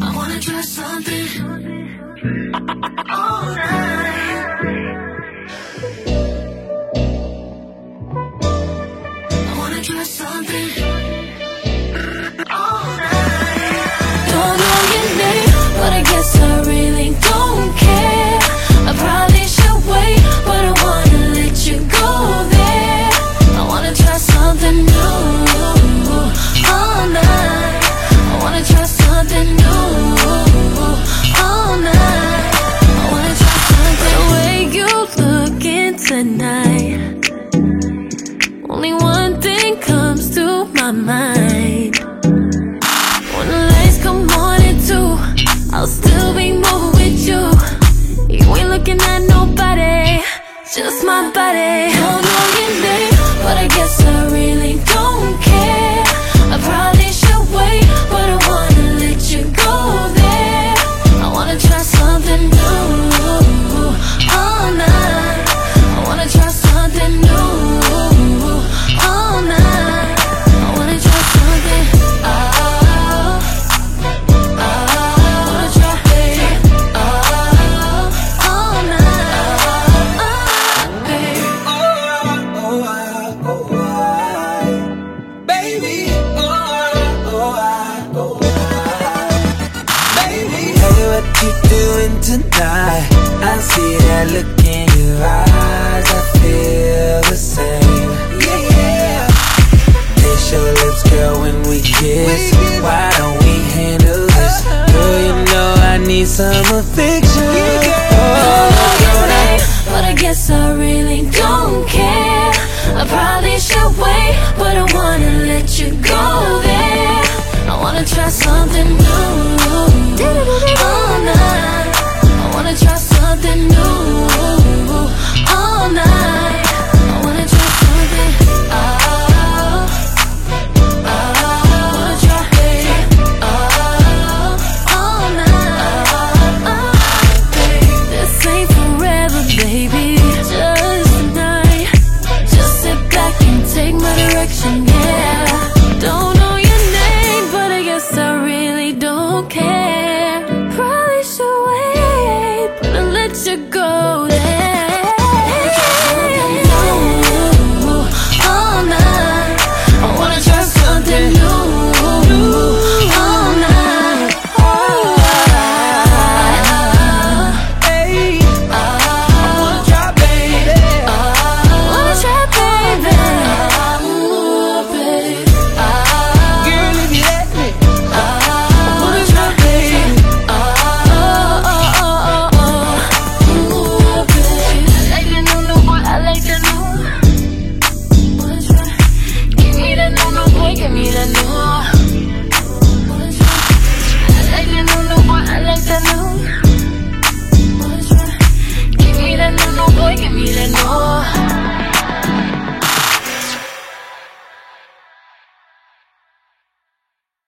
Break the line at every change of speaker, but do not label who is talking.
I wanna try something all night. I wanna try something.
I'll still be moving with you. You ain't looking at nobody Just my body. Oh,
baby. Hey, what you doing tonight? I see that look in